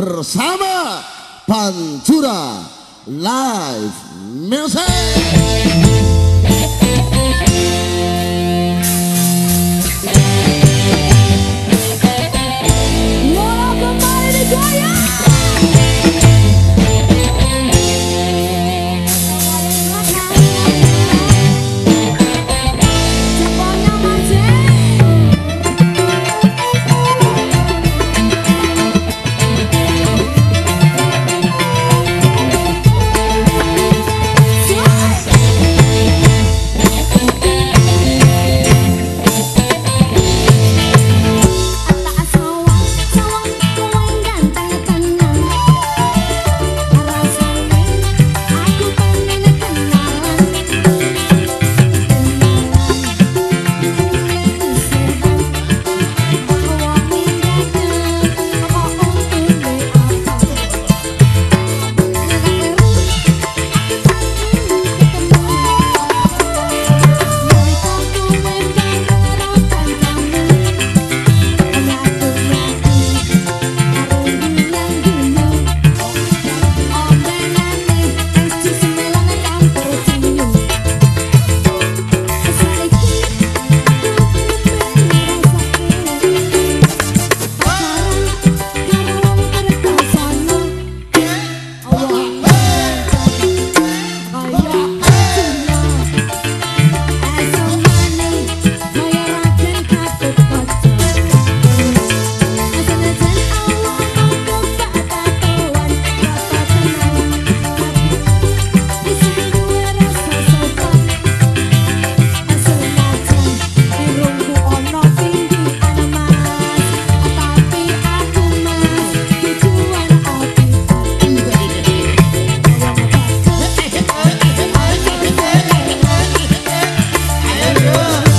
bersama Pantura Live Music. Yeah.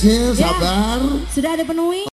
Kecil, sabar. Sudah ada penuhi?